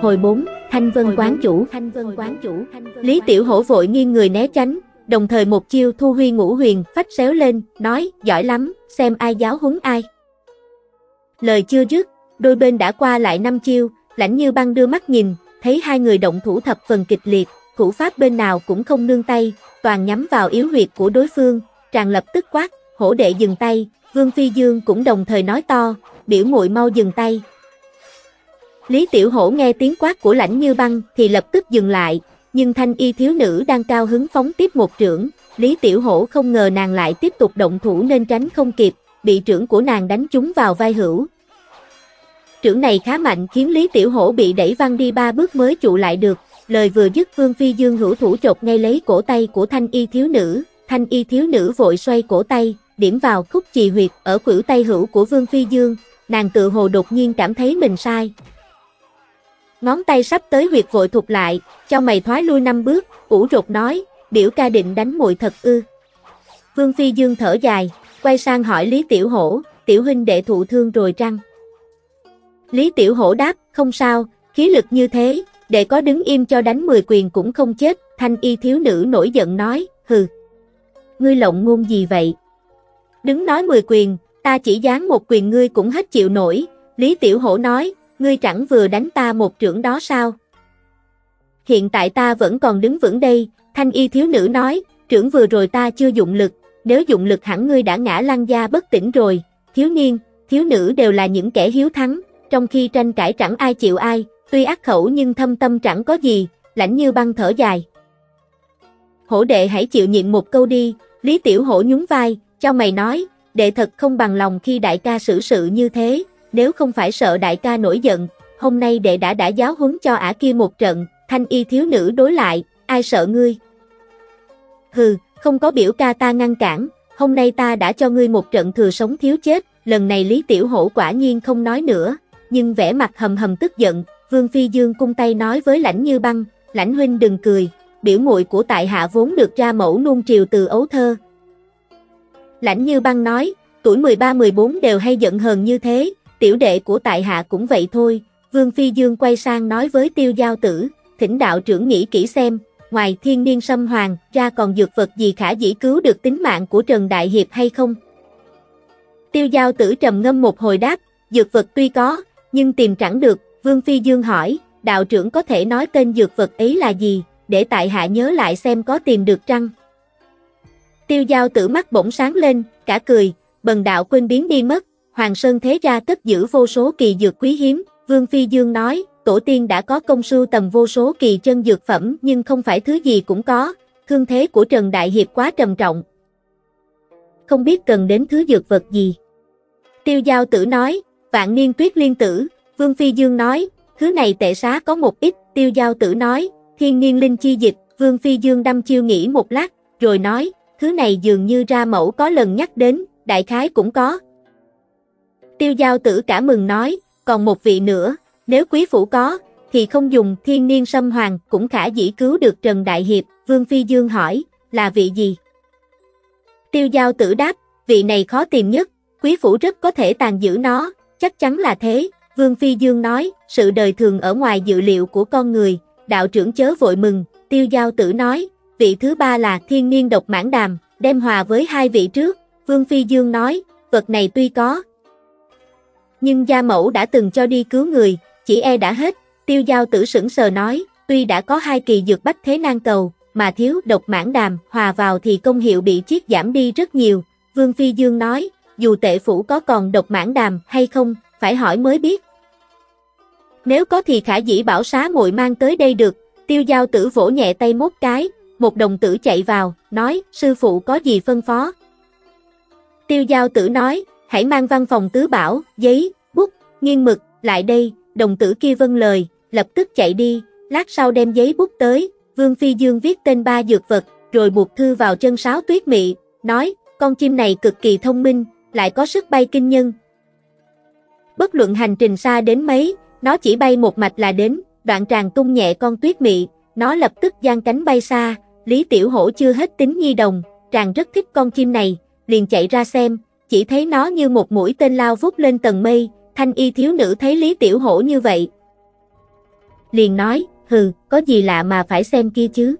Hồi 4, Thanh Vân quán chủ, Thanh Vân quán chủ. Lý Tiểu Hổ vội nghiêng người né tránh, đồng thời một chiêu thu huy ngũ huyền phách xéo lên, nói, giỏi lắm, xem ai giáo huấn ai. Lời chưa dứt, đôi bên đã qua lại năm chiêu, lãnh như băng đưa mắt nhìn, thấy hai người động thủ thập phần kịch liệt, thủ pháp bên nào cũng không nương tay, toàn nhắm vào yếu huyệt của đối phương, tràn lập tức quát, hổ đệ dừng tay, Vương Phi Dương cũng đồng thời nói to, biểu muội mau dừng tay. Lý Tiểu Hổ nghe tiếng quát của lãnh như băng thì lập tức dừng lại, nhưng thanh y thiếu nữ đang cao hứng phóng tiếp một trưởng, Lý Tiểu Hổ không ngờ nàng lại tiếp tục động thủ nên tránh không kịp, bị trưởng của nàng đánh trúng vào vai hữu. Trưởng này khá mạnh khiến Lý Tiểu Hổ bị đẩy văng đi ba bước mới trụ lại được, lời vừa dứt Vương Phi Dương hữu thủ chột ngay lấy cổ tay của thanh y thiếu nữ, thanh y thiếu nữ vội xoay cổ tay, điểm vào khúc trì huyệt ở khuỷu tay hữu của Vương Phi Dương, nàng tự hồ đột nhiên cảm thấy mình sai. Ngón tay sắp tới huyệt vội thụt lại, cho mày thoái lui năm bước, ủ rột nói, biểu ca định đánh muội thật ư. Vương Phi Dương thở dài, quay sang hỏi Lý Tiểu Hổ, tiểu huynh đệ thụ thương rồi trăng. Lý Tiểu Hổ đáp, không sao, khí lực như thế, đệ có đứng im cho đánh 10 quyền cũng không chết, thanh y thiếu nữ nổi giận nói, hừ. Ngươi lộng ngôn gì vậy? Đứng nói 10 quyền, ta chỉ dán một quyền ngươi cũng hết chịu nổi, Lý Tiểu Hổ nói, ngươi chẳng vừa đánh ta một trưởng đó sao? Hiện tại ta vẫn còn đứng vững đây, thanh y thiếu nữ nói, trưởng vừa rồi ta chưa dụng lực, nếu dụng lực hẳn ngươi đã ngã lăn da bất tỉnh rồi, thiếu niên, thiếu nữ đều là những kẻ hiếu thắng, trong khi tranh cãi chẳng ai chịu ai, tuy ác khẩu nhưng thâm tâm chẳng có gì, lãnh như băng thở dài. Hổ đệ hãy chịu nhịn một câu đi, Lý Tiểu Hổ nhún vai, cho mày nói, đệ thật không bằng lòng khi đại ca xử sự như thế, nếu không phải sợ đại ca nổi giận, hôm nay đệ đã đã giáo huấn cho ả kia một trận, thanh y thiếu nữ đối lại, ai sợ ngươi. Hừ, không có biểu ca ta ngăn cản, hôm nay ta đã cho ngươi một trận thừa sống thiếu chết, lần này Lý Tiểu Hổ quả nhiên không nói nữa, nhưng vẻ mặt hầm hầm tức giận, Vương Phi Dương cung tay nói với lãnh như băng, lãnh huynh đừng cười, biểu muội của tại hạ vốn được ra mẫu nuông triều từ ấu thơ. Lãnh như băng nói, tuổi 13-14 đều hay giận hờn như thế, tiểu đệ của tại hạ cũng vậy thôi, Vương Phi Dương quay sang nói với tiêu giao tử, thỉnh đạo trưởng nghĩ kỹ xem, ngoài thiên niên sâm hoàng ra còn dược vật gì khả dĩ cứu được tính mạng của Trần Đại Hiệp hay không? Tiêu giao tử trầm ngâm một hồi đáp, dược vật tuy có, nhưng tìm chẳng được, Vương Phi Dương hỏi, đạo trưởng có thể nói tên dược vật ấy là gì, để tại hạ nhớ lại xem có tìm được trăng. Tiêu giao tử mắt bỗng sáng lên, cả cười, bần đạo quên biến đi mất, Hoàng Sơn thế ra cất giữ vô số kỳ dược quý hiếm, Vương Phi Dương nói, tổ tiên đã có công sưu tầm vô số kỳ chân dược phẩm nhưng không phải thứ gì cũng có, thương thế của Trần Đại Hiệp quá trầm trọng. Không biết cần đến thứ dược vật gì. Tiêu Giao Tử nói, vạn niên tuyết liên tử, Vương Phi Dương nói, thứ này tệ xá có một ít, Tiêu Giao Tử nói, thiên niên linh chi dịch, Vương Phi Dương đâm chiêu nghĩ một lát, rồi nói, thứ này dường như ra mẫu có lần nhắc đến, đại khái cũng có. Tiêu Giao Tử cả mừng nói, còn một vị nữa, nếu quý phủ có, thì không dùng thiên niên sâm hoàng cũng khả dĩ cứu được Trần Đại Hiệp, Vương Phi Dương hỏi, là vị gì? Tiêu Giao Tử đáp, vị này khó tìm nhất, quý phủ rất có thể tàn giữ nó, chắc chắn là thế. Vương Phi Dương nói, sự đời thường ở ngoài dự liệu của con người, đạo trưởng chớ vội mừng, tiêu giao tử nói, vị thứ ba là thiên niên độc mãn đàm, đem hòa với hai vị trước. Vương Phi Dương nói, vật này tuy có. Nhưng gia mẫu đã từng cho đi cứu người, chỉ e đã hết, tiêu giao tử sững sờ nói, tuy đã có hai kỳ dược bách thế nan cầu, mà thiếu độc mãn đàm, hòa vào thì công hiệu bị chiết giảm đi rất nhiều. Vương Phi Dương nói, dù tệ phủ có còn độc mãn đàm hay không, phải hỏi mới biết. Nếu có thì khả dĩ bảo xá muội mang tới đây được, tiêu giao tử vỗ nhẹ tay mốt cái, một đồng tử chạy vào, nói, sư phụ có gì phân phó. Tiêu giao tử nói, hãy mang văn phòng tứ bảo, giấy, bút, nghiêng mực, lại đây, đồng tử kia vâng lời, lập tức chạy đi, lát sau đem giấy bút tới, Vương Phi Dương viết tên ba dược vật, rồi buộc thư vào chân sáo tuyết mị, nói, con chim này cực kỳ thông minh, lại có sức bay kinh nhân. Bất luận hành trình xa đến mấy, nó chỉ bay một mạch là đến, đoạn tràng tung nhẹ con tuyết mị, nó lập tức giang cánh bay xa, Lý Tiểu Hổ chưa hết tính nhi đồng, tràng rất thích con chim này, liền chạy ra xem, chỉ thấy nó như một mũi tên lao vút lên tầng mây, thanh y thiếu nữ thấy Lý Tiểu Hổ như vậy. Liền nói, hừ, có gì lạ mà phải xem kia chứ.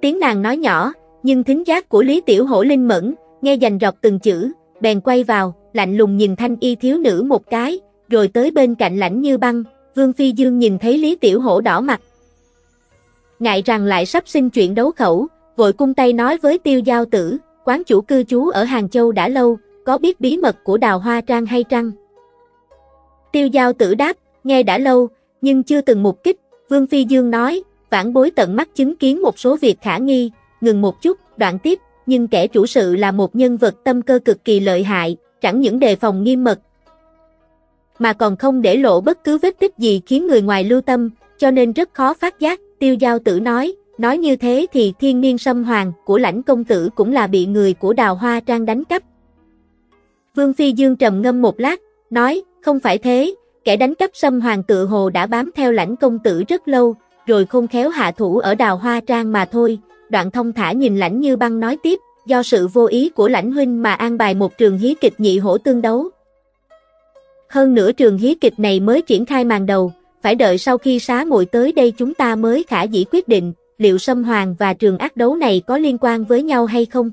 Tiếng nàng nói nhỏ, nhưng thính giác của Lý Tiểu Hổ linh mẫn, nghe dành rọc từng chữ, bèn quay vào, lạnh lùng nhìn thanh y thiếu nữ một cái, rồi tới bên cạnh lãnh như băng, Vương Phi Dương nhìn thấy Lý Tiểu Hổ đỏ mặt. Ngại rằng lại sắp sinh chuyện đấu khẩu, vội cung tay nói với tiêu giao tử, quán chủ cư trú ở Hàng Châu đã lâu, có biết bí mật của đào hoa trang hay trăng? Tiêu giao tử đáp, nghe đã lâu, nhưng chưa từng mục kích, Vương Phi Dương nói, vãn bối tận mắt chứng kiến một số việc khả nghi, ngừng một chút, đoạn tiếp, nhưng kẻ chủ sự là một nhân vật tâm cơ cực kỳ lợi hại, chẳng những đề phòng nghiêm mật, mà còn không để lộ bất cứ vết tích gì khiến người ngoài lưu tâm, cho nên rất khó phát giác, tiêu giao tử nói, nói như thế thì thiên niên sâm hoàng của lãnh công tử cũng là bị người của đào hoa trang đánh cắp. Vương Phi Dương trầm ngâm một lát, nói, không phải thế, kẻ đánh cắp sâm hoàng tự hồ đã bám theo lãnh công tử rất lâu, rồi không khéo hạ thủ ở đào hoa trang mà thôi, đoạn thông thả nhìn lãnh như băng nói tiếp, do sự vô ý của lãnh huynh mà an bài một trường hí kịch nhị hổ tương đấu. Hơn nữa trường hí kịch này mới triển khai màn đầu, phải đợi sau khi xá muội tới đây chúng ta mới khả dĩ quyết định, liệu Sâm Hoàng và trường ác đấu này có liên quan với nhau hay không.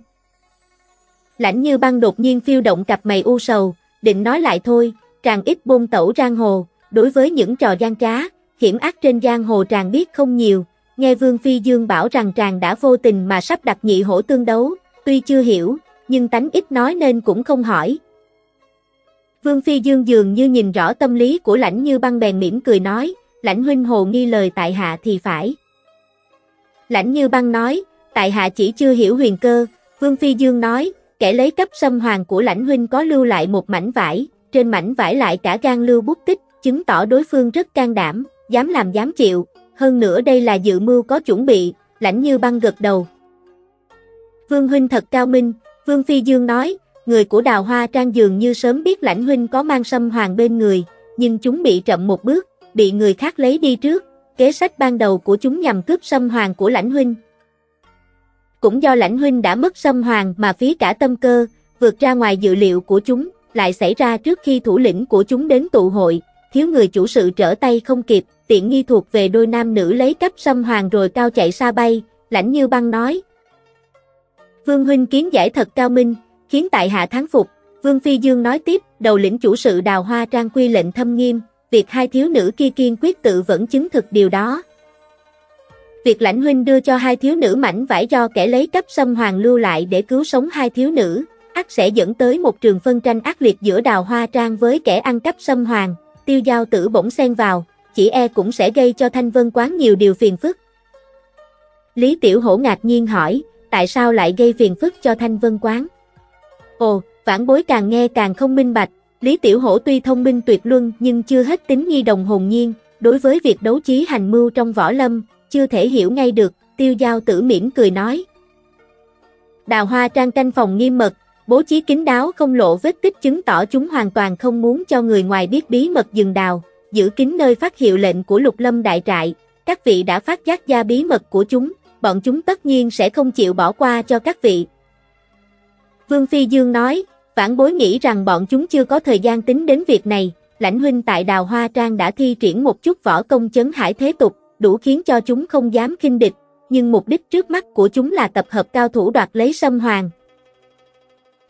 Lãnh như băng đột nhiên phiêu động cặp mày u sầu, định nói lại thôi, Tràng ít bôn tẩu giang hồ, đối với những trò gian trá, hiểm ác trên giang hồ tràng biết không nhiều, nghe Vương Phi Dương bảo rằng tràng đã vô tình mà sắp đặt nhị hổ tương đấu, tuy chưa hiểu, nhưng tánh ít nói nên cũng không hỏi. Vương Phi Dương dường như nhìn rõ tâm lý của lãnh như băng bèn mỉm cười nói, lãnh huynh hồ nghi lời tại hạ thì phải. Lãnh như băng nói, tại hạ chỉ chưa hiểu huyền cơ, Vương Phi Dương nói, kẻ lấy cấp xâm hoàng của lãnh huynh có lưu lại một mảnh vải, trên mảnh vải lại cả gan lưu bút tích, chứng tỏ đối phương rất can đảm, dám làm dám chịu, hơn nữa đây là dự mưu có chuẩn bị, lãnh như băng gật đầu. Vương huynh thật cao minh, Vương Phi Dương nói, người của đào hoa trang dường như sớm biết lãnh huynh có mang sâm hoàng bên người, nhưng chúng bị chậm một bước, bị người khác lấy đi trước, kế sách ban đầu của chúng nhằm cướp sâm hoàng của lãnh huynh. Cũng do lãnh huynh đã mất sâm hoàng mà phí cả tâm cơ, vượt ra ngoài dự liệu của chúng, lại xảy ra trước khi thủ lĩnh của chúng đến tụ hội, thiếu người chủ sự trở tay không kịp, tiện nghi thuộc về đôi nam nữ lấy cấp sâm hoàng rồi cao chạy xa bay, lãnh như băng nói. Vương huynh kiến giải thật cao minh, khiến tại hạ thắng phục, Vương Phi Dương nói tiếp, đầu lĩnh chủ sự đào hoa trang quy lệnh thâm nghiêm, việc hai thiếu nữ kia kiên quyết tự vẫn chứng thực điều đó. Việc lãnh huynh đưa cho hai thiếu nữ mảnh vải do kẻ lấy cấp xâm hoàng lưu lại để cứu sống hai thiếu nữ, ắt sẽ dẫn tới một trường phân tranh ác liệt giữa đào hoa trang với kẻ ăn cắp xâm hoàng, tiêu giao tử bỗng xen vào, chỉ e cũng sẽ gây cho thanh vân quán nhiều điều phiền phức. Lý Tiểu Hổ ngạc nhiên hỏi, tại sao lại gây phiền phức cho thanh vân quán? Ồ, vãn bối càng nghe càng không minh bạch, Lý Tiểu Hổ tuy thông minh tuyệt luân nhưng chưa hết tính nhi đồng hồn nhiên, đối với việc đấu trí hành mưu trong võ lâm, chưa thể hiểu ngay được, tiêu giao tử mỉm cười nói. Đào hoa trang canh phòng nghiêm mật, bố trí kín đáo không lộ vết tích chứng tỏ chúng hoàn toàn không muốn cho người ngoài biết bí mật rừng đào, giữ kín nơi phát hiệu lệnh của lục lâm đại trại, các vị đã phát giác ra bí mật của chúng, bọn chúng tất nhiên sẽ không chịu bỏ qua cho các vị, Vương Phi Dương nói, vãn bối nghĩ rằng bọn chúng chưa có thời gian tính đến việc này, lãnh huynh tại Đào Hoa Trang đã thi triển một chút võ công chấn hải thế tục, đủ khiến cho chúng không dám khinh địch, nhưng mục đích trước mắt của chúng là tập hợp cao thủ đoạt lấy sâm hoàng.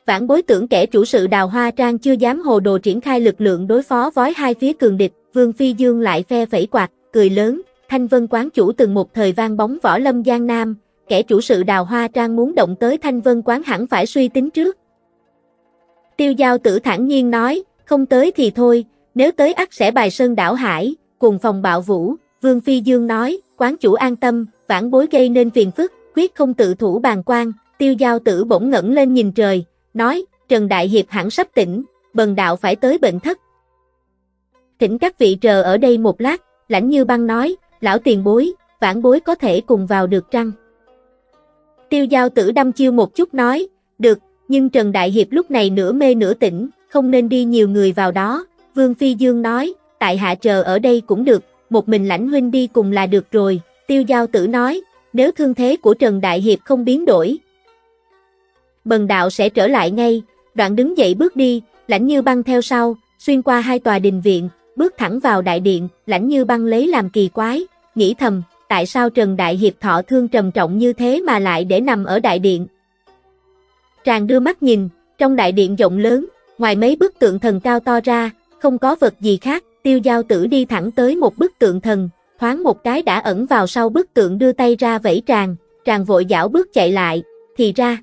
vãn bối tưởng kẻ chủ sự đào hoa trang chưa dám hồ đồ triển khai lực lượng đối phó với hai phía cường địch, Vương Phi Dương lại phe phẩy quạt, cười lớn, Thanh Vân quán chủ từng một thời vang bóng võ lâm Giang Nam, kẻ chủ sự đào hoa trang muốn động tới Thanh Vân quán hẳn phải suy tính trước. Tiêu giao tử thản nhiên nói, không tới thì thôi, nếu tới ắt sẽ bài sơn đảo hải, cùng phòng bạo vũ, Vương Phi Dương nói, quán chủ an tâm, vãn bối gây nên phiền phức, quyết không tự thủ bàn quan, tiêu giao tử bỗng ngẩng lên nhìn trời, nói, Trần Đại Hiệp hẳn sắp tỉnh, bần đạo phải tới bệnh thất. Thỉnh các vị chờ ở đây một lát, lãnh như băng nói, lão tiền bối, vãn bối có thể cùng vào được trăng. Tiêu giao tử đâm chiêu một chút nói, được, nhưng Trần Đại Hiệp lúc này nửa mê nửa tỉnh, không nên đi nhiều người vào đó. Vương Phi Dương nói, tại hạ chờ ở đây cũng được, một mình lãnh huynh đi cùng là được rồi. Tiêu giao tử nói, nếu thương thế của Trần Đại Hiệp không biến đổi. Bần đạo sẽ trở lại ngay, đoạn đứng dậy bước đi, lãnh như băng theo sau, xuyên qua hai tòa đình viện, bước thẳng vào đại điện, lãnh như băng lấy làm kỳ quái, nghĩ thầm, tại sao Trần Đại Hiệp thọ thương trầm trọng như thế mà lại để nằm ở đại điện. Tràng đưa mắt nhìn, trong đại điện rộng lớn, ngoài mấy bức tượng thần cao to ra, không có vật gì khác, tiêu giao tử đi thẳng tới một bức tượng thần, thoáng một cái đã ẩn vào sau bức tượng đưa tay ra vẫy tràng, tràng vội dảo bước chạy lại, thì ra.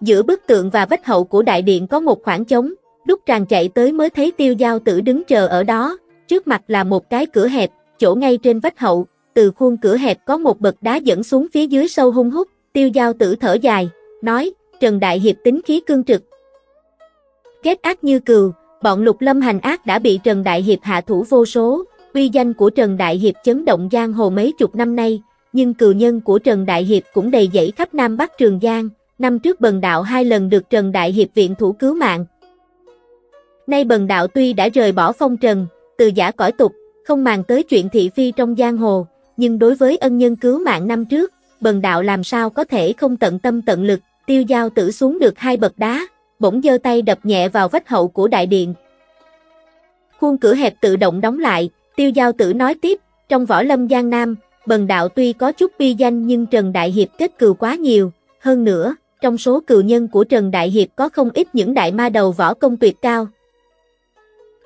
Giữa bức tượng và vách hậu của đại điện có một khoảng trống, lúc tràng chạy tới mới thấy tiêu giao tử đứng chờ ở đó, trước mặt là một cái cửa hẹp, chỗ ngay trên vách hậu, từ khuôn cửa hẹp có một bậc đá dẫn xuống phía dưới sâu hung hút, tiêu giao tử thở dài, nói, Trần Đại Hiệp tính khí cương trực. Kết ác như cừu, bọn lục lâm hành ác đã bị Trần Đại Hiệp hạ thủ vô số, uy danh của Trần Đại Hiệp chấn động giang hồ mấy chục năm nay, nhưng cừu nhân của Trần Đại Hiệp cũng đầy dẫy khắp Nam Bắc Trường Giang, năm trước bần đạo hai lần được Trần Đại Hiệp viện thủ cứu mạng. Nay bần đạo tuy đã rời bỏ phong trần, từ giả cõi tục, không màng tới chuyện thị phi trong giang hồ, nhưng đối với ân nhân cứu mạng năm trước, bần đạo làm sao có thể không tận tâm tận lực, tiêu giao tử xuống được hai bậc đá, bỗng giơ tay đập nhẹ vào vách hậu của đại điện. Khuôn cửa hẹp tự động đóng lại, tiêu giao tử nói tiếp, trong võ lâm giang nam, bần đạo tuy có chút bi danh nhưng Trần Đại Hiệp kết cừu quá nhiều, hơn nữa, trong số cừu nhân của Trần Đại Hiệp có không ít những đại ma đầu võ công tuyệt cao.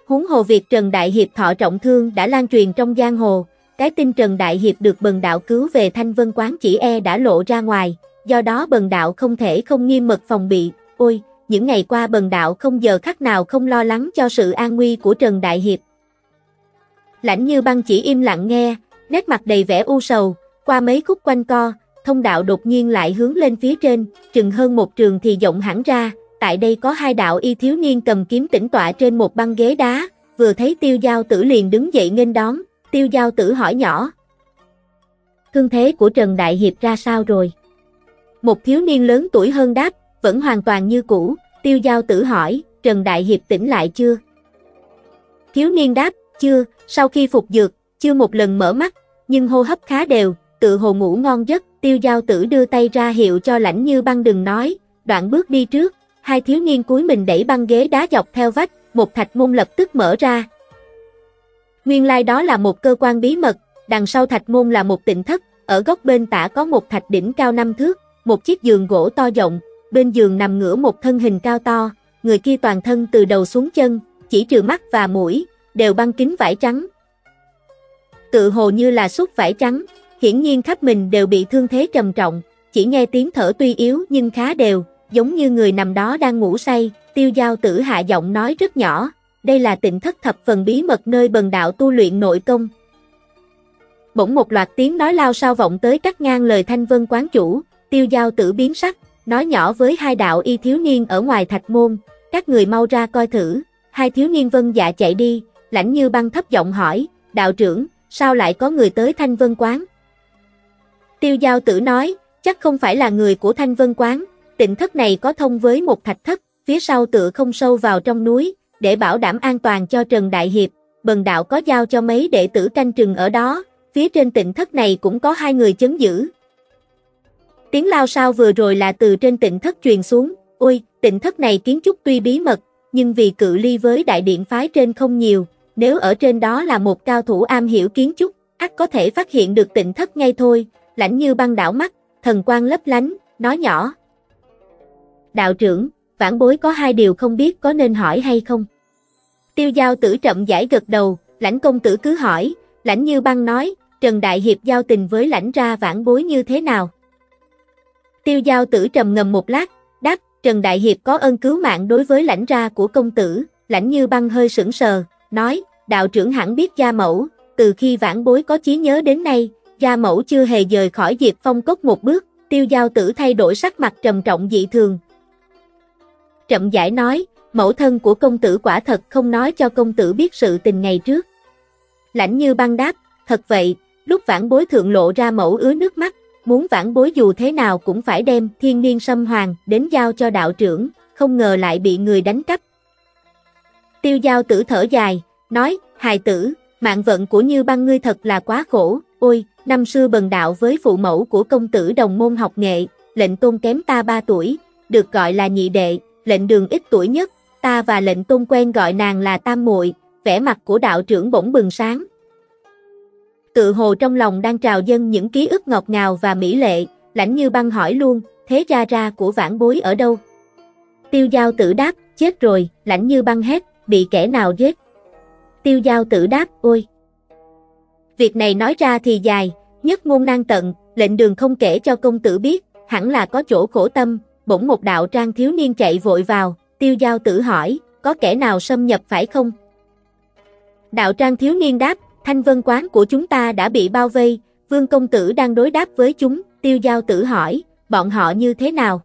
Huống hồ việc Trần Đại Hiệp thọ trọng thương đã lan truyền trong giang hồ, cái tin Trần Đại Hiệp được bần đạo cứu về Thanh Vân Quán chỉ e đã lộ ra ngoài, do đó bần đạo không thể không nghiêm mật phòng bị, ôi, những ngày qua bần đạo không giờ khắc nào không lo lắng cho sự an nguy của Trần Đại Hiệp. Lãnh như băng chỉ im lặng nghe, nét mặt đầy vẻ u sầu, qua mấy khúc quanh co, thông đạo đột nhiên lại hướng lên phía trên, chừng hơn một trường thì rộng hẳn ra, tại đây có hai đạo y thiếu niên cầm kiếm tĩnh tọa trên một băng ghế đá, vừa thấy tiêu giao tử liền đứng dậy nghênh đón, tiêu giao tử hỏi nhỏ. Thương thế của Trần Đại Hiệp ra sao rồi? Một thiếu niên lớn tuổi hơn đáp, vẫn hoàn toàn như cũ, tiêu giao tử hỏi, Trần Đại Hiệp tỉnh lại chưa? Thiếu niên đáp, chưa, sau khi phục dược, chưa một lần mở mắt, nhưng hô hấp khá đều, tự hồ ngủ ngon giấc, tiêu giao tử đưa tay ra hiệu cho lãnh như băng đừng nói, đoạn bước đi trước, hai thiếu niên cúi mình đẩy băng ghế đá dọc theo vách, một thạch môn lập tức mở ra. Nguyên lai like đó là một cơ quan bí mật, đằng sau thạch môn là một tịnh thất, ở góc bên tả có một thạch đỉnh cao năm thước, một chiếc giường gỗ to rộng, bên giường nằm ngửa một thân hình cao to, người kia toàn thân từ đầu xuống chân, chỉ trừ mắt và mũi, đều băng kính vải trắng. Tự hồ như là xúc vải trắng, hiển nhiên khắp mình đều bị thương thế trầm trọng, chỉ nghe tiếng thở tuy yếu nhưng khá đều, giống như người nằm đó đang ngủ say, tiêu giao tử hạ giọng nói rất nhỏ, đây là tịnh thất thập phần bí mật nơi bần đạo tu luyện nội công. Bỗng một loạt tiếng nói lao sao vọng tới cắt ngang lời thanh vân quán chủ, tiêu giao tử biến sắc, nói nhỏ với hai đạo y thiếu niên ở ngoài thạch môn, các người mau ra coi thử, hai thiếu niên vân dạ chạy đi, lãnh như băng thấp giọng hỏi, đạo trưởng, sao lại có người tới thanh vân quán? Tiêu giao tử nói, chắc không phải là người của thanh vân quán, tịnh thất này có thông với một thạch thất, phía sau tựa không sâu vào trong núi, để bảo đảm an toàn cho Trần Đại Hiệp, bần đạo có giao cho mấy đệ tử canh trừng ở đó, phía trên tịnh thất này cũng có hai người chấn giữ. Tiếng lao sao vừa rồi là từ trên tịnh thất truyền xuống, ôi, tịnh thất này kiến trúc tuy bí mật, nhưng vì cự ly với đại điện phái trên không nhiều, nếu ở trên đó là một cao thủ am hiểu kiến trúc, ắt có thể phát hiện được tịnh thất ngay thôi, lãnh như băng đảo mắt, thần quang lấp lánh, nói nhỏ. Đạo trưởng, vãn bối có hai điều không biết có nên hỏi hay không? Tiêu giao tử chậm giải gật đầu, lãnh công tử cứ hỏi, lãnh như băng nói, Trần Đại Hiệp giao tình với lãnh ra vãn bối như thế nào? Tiêu giao tử trầm ngầm một lát, đáp, Trần Đại Hiệp có ơn cứu mạng đối với lãnh ra của công tử, lãnh như băng hơi sững sờ, nói, đạo trưởng hẳn biết gia mẫu, từ khi vãn bối có trí nhớ đến nay, gia mẫu chưa hề rời khỏi diệp phong cốc một bước, tiêu giao tử thay đổi sắc mặt trầm trọng dị thường. Trậm giải nói, mẫu thân của công tử quả thật không nói cho công tử biết sự tình ngày trước. Lãnh như băng đáp, thật vậy, lúc vãn bối thượng lộ ra mẫu ứa nước mắt, muốn vãn bối dù thế nào cũng phải đem thiên niên sâm hoàng đến giao cho đạo trưởng, không ngờ lại bị người đánh cắp. Tiêu giao tử thở dài, nói, hài tử, mạng vận của Như băng ngươi thật là quá khổ, ôi, năm xưa bần đạo với phụ mẫu của công tử đồng môn học nghệ, lệnh tôn kém ta 3 tuổi, được gọi là nhị đệ, lệnh đường ít tuổi nhất, ta và lệnh tôn quen gọi nàng là tam muội, vẻ mặt của đạo trưởng bỗng bừng sáng. Tự hồ trong lòng đang trào dâng những ký ức ngọt ngào và mỹ lệ, lãnh như băng hỏi luôn, thế ra ra của vãn bối ở đâu? Tiêu giao tử đáp, chết rồi, lãnh như băng hét, bị kẻ nào giết? Tiêu giao tử đáp, ôi! Việc này nói ra thì dài, nhất ngôn năng tận, lệnh đường không kể cho công tử biết, hẳn là có chỗ khổ tâm, bỗng một đạo trang thiếu niên chạy vội vào, tiêu giao tử hỏi, có kẻ nào xâm nhập phải không? Đạo trang thiếu niên đáp, thanh vân quán của chúng ta đã bị bao vây, vương công tử đang đối đáp với chúng, tiêu giao tử hỏi, bọn họ như thế nào?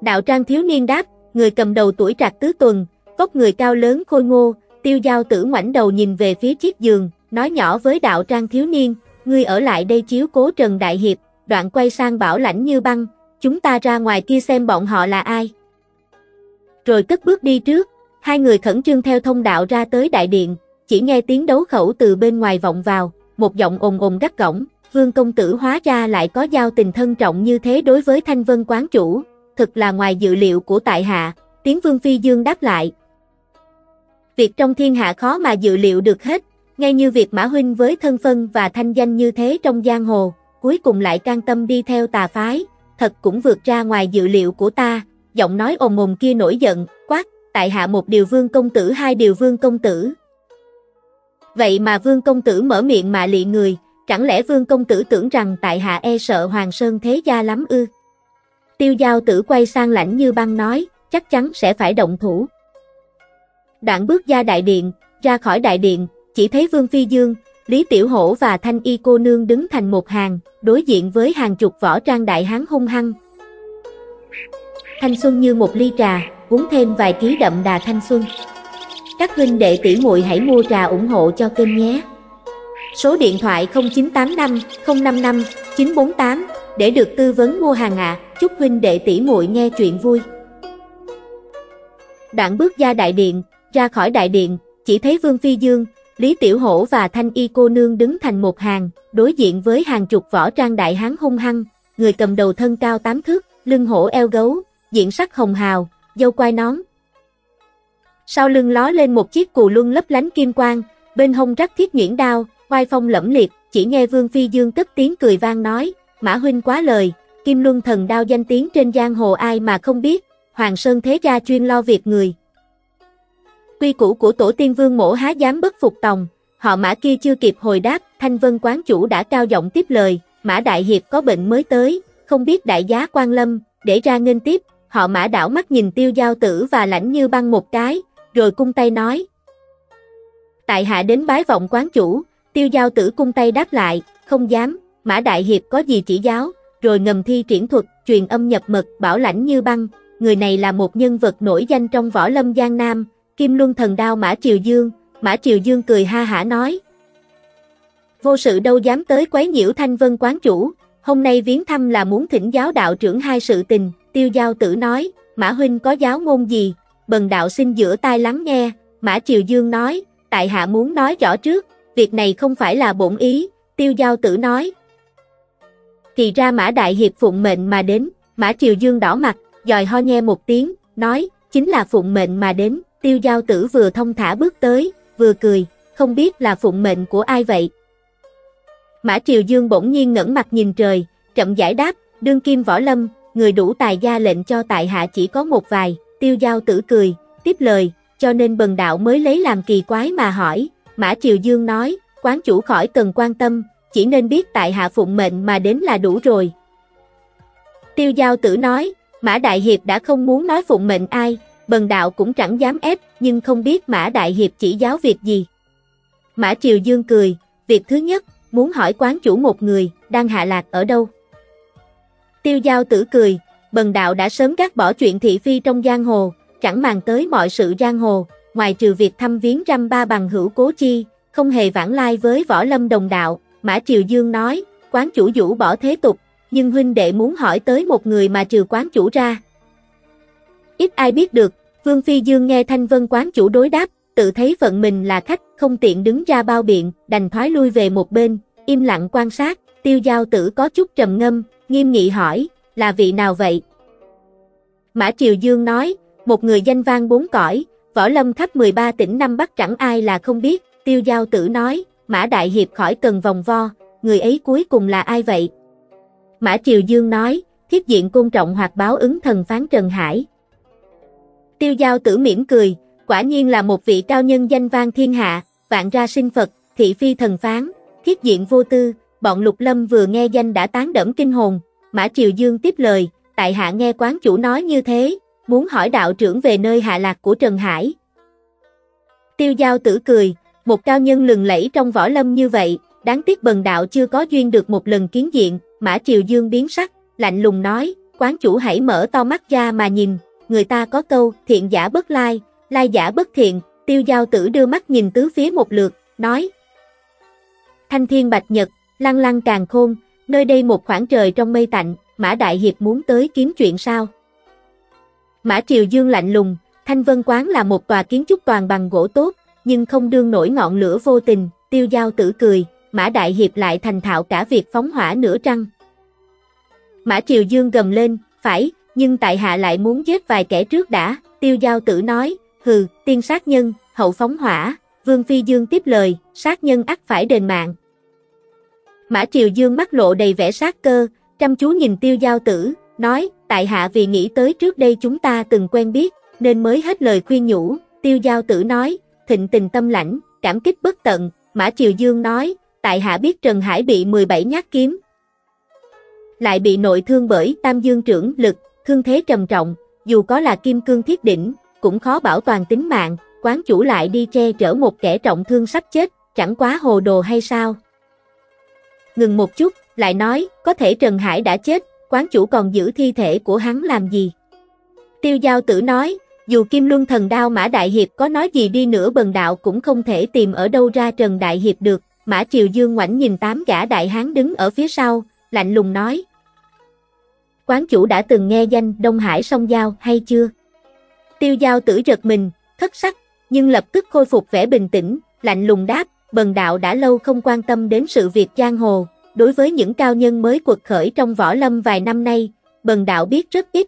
Đạo trang thiếu niên đáp, người cầm đầu tuổi trạc tứ tuần, vóc người cao lớn khôi ngô, tiêu giao tử ngoảnh đầu nhìn về phía chiếc giường, nói nhỏ với đạo trang thiếu niên, ngươi ở lại đây chiếu cố Trần Đại Hiệp, đoạn quay sang bảo lãnh như băng, chúng ta ra ngoài kia xem bọn họ là ai. Rồi cất bước đi trước, hai người khẩn trương theo thông đạo ra tới đại điện, chỉ nghe tiếng đấu khẩu từ bên ngoài vọng vào, một giọng ồn ồn gắt gỏng, vương công tử hóa ra lại có giao tình thân trọng như thế đối với thanh vân quán chủ, thực là ngoài dự liệu của tại hạ, tiếng vương phi dương đáp lại. Việc trong thiên hạ khó mà dự liệu được hết, ngay như việc Mã Huynh với thân phân và thanh danh như thế trong giang hồ, cuối cùng lại can tâm đi theo tà phái, thật cũng vượt ra ngoài dự liệu của ta, giọng nói ồn ồn kia nổi giận, quát, tại hạ một điều vương công tử hai điều vương công tử. Vậy mà vương công tử mở miệng mà lị người, chẳng lẽ vương công tử tưởng rằng tại hạ e sợ Hoàng Sơn thế gia lắm ư? Tiêu giao tử quay sang lãnh như băng nói, chắc chắn sẽ phải động thủ. Đoạn bước ra đại điện, ra khỏi đại điện, chỉ thấy Vương Phi Dương, Lý Tiểu Hổ và Thanh Y cô nương đứng thành một hàng, đối diện với hàng chục võ trang đại hán hung hăng. Thanh xuân như một ly trà, uống thêm vài ký đậm đà thanh xuân. Các huynh đệ tỷ muội hãy mua trà ủng hộ cho kênh nhé. Số điện thoại 0985 055 948 để được tư vấn mua hàng ạ. À. Chúc huynh đệ tỷ muội nghe chuyện vui. Đoạn bước ra đại điện, ra khỏi đại điện, chỉ thấy Vương Phi Dương, Lý Tiểu Hổ và Thanh Y cô nương đứng thành một hàng, đối diện với hàng chục võ trang đại hán hung hăng, người cầm đầu thân cao tám thước, lưng hổ eo gấu, diện sắc hồng hào, dâu quai nón. Sau lưng ló lên một chiếc cù luân lấp lánh kim quang, bên hông rắc thiết nhuyễn đao, oai phong lẫm liệt, chỉ nghe Vương Phi Dương cất tiếng cười vang nói, Mã huynh quá lời, Kim Luân thần đao danh tiếng trên giang hồ ai mà không biết, Hoàng Sơn thế gia chuyên lo việc người, Quy củ của tổ tiên vương mổ há dám bất phục tòng, họ mã kia chưa kịp hồi đáp, thanh vân quán chủ đã cao giọng tiếp lời, mã đại hiệp có bệnh mới tới, không biết đại giá quan lâm, để ra nghênh tiếp, họ mã đảo mắt nhìn tiêu giao tử và lãnh như băng một cái, rồi cung tay nói. Tại hạ đến bái vọng quán chủ, tiêu giao tử cung tay đáp lại, không dám, mã đại hiệp có gì chỉ giáo, rồi ngầm thi triển thuật, truyền âm nhập mật, bảo lãnh như băng, người này là một nhân vật nổi danh trong võ lâm Giang Nam, Kim Luân thần đao Mã Triều Dương, Mã Triều Dương cười ha hả nói. Vô sự đâu dám tới quấy nhiễu thanh vân quán chủ, hôm nay viếng thăm là muốn thỉnh giáo đạo trưởng hai sự tình, tiêu giao tử nói, Mã Huynh có giáo ngôn gì, bần đạo xin giữa tai lắng nghe, Mã Triều Dương nói, tại hạ muốn nói rõ trước, việc này không phải là bổn ý, tiêu giao tử nói. Thì ra Mã Đại Hiệp phụng mệnh mà đến, Mã Triều Dương đỏ mặt, dòi ho nhe một tiếng, nói, chính là phụng mệnh mà đến, Tiêu giao tử vừa thông thả bước tới, vừa cười, không biết là phụng mệnh của ai vậy. Mã Triều Dương bỗng nhiên ngẩng mặt nhìn trời, chậm giải đáp, đương kim võ lâm, người đủ tài gia lệnh cho tại hạ chỉ có một vài, tiêu giao tử cười, tiếp lời, cho nên bần đạo mới lấy làm kỳ quái mà hỏi, Mã Triều Dương nói, quán chủ khỏi cần quan tâm, chỉ nên biết tại hạ phụng mệnh mà đến là đủ rồi. Tiêu giao tử nói, Mã Đại Hiệp đã không muốn nói phụng mệnh ai, bần đạo cũng chẳng dám ép, nhưng không biết Mã Đại Hiệp chỉ giáo việc gì. Mã Triều Dương cười, việc thứ nhất, muốn hỏi quán chủ một người, đang hạ lạc ở đâu. Tiêu giao tử cười, bần đạo đã sớm gác bỏ chuyện thị phi trong giang hồ, chẳng màng tới mọi sự giang hồ, ngoài trừ việc thăm viếng răm ba bằng hữu cố chi, không hề vãng lai với võ lâm đồng đạo, Mã Triều Dương nói, quán chủ vũ bỏ thế tục, nhưng huynh đệ muốn hỏi tới một người mà trừ quán chủ ra. Ít ai biết được, Vương Phi Dương nghe Thanh Vân quán chủ đối đáp, tự thấy phận mình là khách, không tiện đứng ra bao biện, đành thoái lui về một bên, im lặng quan sát, tiêu giao tử có chút trầm ngâm, nghiêm nghị hỏi, là vị nào vậy? Mã Triều Dương nói, một người danh vang bốn cõi, võ lâm khắp 13 tỉnh Nam Bắc chẳng ai là không biết, tiêu giao tử nói, Mã Đại Hiệp khỏi cần vòng vo, người ấy cuối cùng là ai vậy? Mã Triều Dương nói, thiết diện cung trọng hoặc báo ứng thần phán Trần Hải. Tiêu giao tử mỉm cười, quả nhiên là một vị cao nhân danh vang thiên hạ, vạn ra sinh Phật, thị phi thần phán, thiết diện vô tư, bọn lục lâm vừa nghe danh đã tán đẫm kinh hồn, Mã Triều Dương tiếp lời, tại hạ nghe quán chủ nói như thế, muốn hỏi đạo trưởng về nơi hạ lạc của Trần Hải. Tiêu giao tử cười, một cao nhân lừng lẫy trong võ lâm như vậy, đáng tiếc bần đạo chưa có duyên được một lần kiến diện, Mã Triều Dương biến sắc, lạnh lùng nói, quán chủ hãy mở to mắt ra mà nhìn, người ta có câu, thiện giả bất lai, lai giả bất thiện, tiêu giao tử đưa mắt nhìn tứ phía một lượt, nói. Thanh thiên bạch nhật, lăng lăng càng khôn, nơi đây một khoảng trời trong mây tạnh, Mã Đại Hiệp muốn tới kiếm chuyện sao? Mã Triều Dương lạnh lùng, Thanh Vân Quán là một tòa kiến trúc toàn bằng gỗ tốt, nhưng không đương nổi ngọn lửa vô tình, tiêu giao tử cười, Mã Đại Hiệp lại thành thạo cả việc phóng hỏa nửa trăng. Mã Triều Dương gầm lên, phải, nhưng tại hạ lại muốn giết vài kẻ trước đã, tiêu giao tử nói, hừ, tiên sát nhân, hậu phóng hỏa, Vương Phi Dương tiếp lời, sát nhân ắt phải đền mạng. Mã Triều Dương mắt lộ đầy vẻ sát cơ, chăm chú nhìn tiêu giao tử, nói, tại hạ vì nghĩ tới trước đây chúng ta từng quen biết, nên mới hết lời khuyên nhủ, tiêu giao tử nói, thịnh tình tâm lãnh, cảm kích bất tận, Mã Triều Dương nói, tại hạ biết Trần Hải bị 17 nhát kiếm, lại bị nội thương bởi tam dương trưởng lực, thương thế trầm trọng, dù có là kim cương thiết đỉnh, cũng khó bảo toàn tính mạng, quán chủ lại đi che chở một kẻ trọng thương sắp chết, chẳng quá hồ đồ hay sao? Ngừng một chút, lại nói, có thể Trần Hải đã chết, quán chủ còn giữ thi thể của hắn làm gì? Tiêu giao tử nói, dù Kim Luân thần đao Mã Đại Hiệp có nói gì đi nữa bần đạo cũng không thể tìm ở đâu ra Trần Đại Hiệp được, Mã Triều Dương ngoảnh nhìn tám gã đại hán đứng ở phía sau, lạnh lùng nói. Quán chủ đã từng nghe danh Đông Hải sông Giao hay chưa? Tiêu giao tử giật mình, thất sắc, nhưng lập tức khôi phục vẻ bình tĩnh, lạnh lùng đáp, bần đạo đã lâu không quan tâm đến sự việc giang hồ, đối với những cao nhân mới quật khởi trong võ lâm vài năm nay, bần đạo biết rất ít.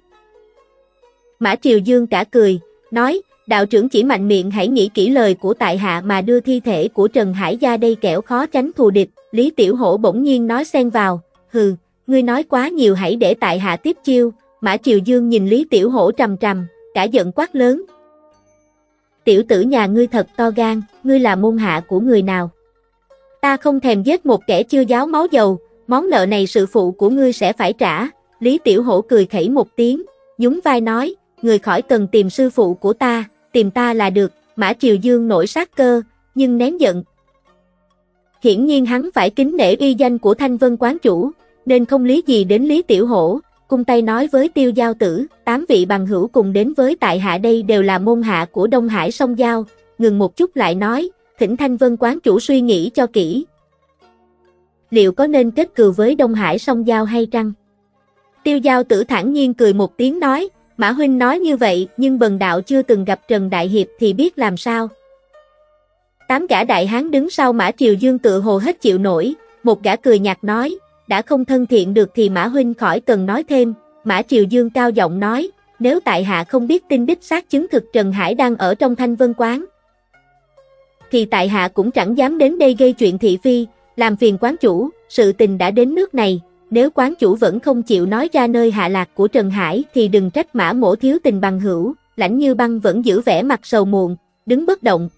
Mã Triều Dương cả cười, nói, đạo trưởng chỉ mạnh miệng hãy nghĩ kỹ lời của tại hạ mà đưa thi thể của Trần Hải ra đây kẻo khó tránh thù địch, Lý Tiểu Hổ bỗng nhiên nói xen vào, hừ, ngươi nói quá nhiều hãy để tại hạ tiếp chiêu, Mã Triều Dương nhìn Lý Tiểu Hổ trầm trầm, cả giận quát lớn. Tiểu tử nhà ngươi thật to gan, ngươi là môn hạ của người nào? Ta không thèm giết một kẻ chưa giáo máu dầu, món nợ này sự phụ của ngươi sẽ phải trả. Lý Tiểu Hổ cười khẩy một tiếng, nhún vai nói, người khỏi cần tìm sư phụ của ta, tìm ta là được, Mã Triều Dương nổi sát cơ, nhưng nén giận. Hiển nhiên hắn phải kính nể uy danh của Thanh Vân quán chủ, nên không lý gì đến Lý Tiểu Hổ, cung tay nói với Tiêu Giao Tử, tám vị bằng hữu cùng đến với tại hạ đây đều là môn hạ của Đông Hải sông Giao, ngừng một chút lại nói, thỉnh Thanh Vân quán chủ suy nghĩ cho kỹ. Liệu có nên kết cừu với Đông Hải sông Giao hay trăng? Tiêu Giao Tử thẳng nhiên cười một tiếng nói, Mã Huynh nói như vậy nhưng bần đạo chưa từng gặp Trần Đại Hiệp thì biết làm sao. Tám gã đại hán đứng sau Mã Triều Dương tự hồ hết chịu nổi, một gã cười nhạt nói, đã không thân thiện được thì Mã Huynh khỏi cần nói thêm, Mã Triều Dương cao giọng nói, nếu tại hạ không biết tin đích xác chứng thực Trần Hải đang ở trong thanh vân quán, thì tại hạ cũng chẳng dám đến đây gây chuyện thị phi, làm phiền quán chủ, sự tình đã đến nước này, nếu quán chủ vẫn không chịu nói ra nơi hạ lạc của Trần Hải thì đừng trách mã mổ thiếu tình bằng hữu, lãnh như băng vẫn giữ vẻ mặt sầu muộn, đứng bất động.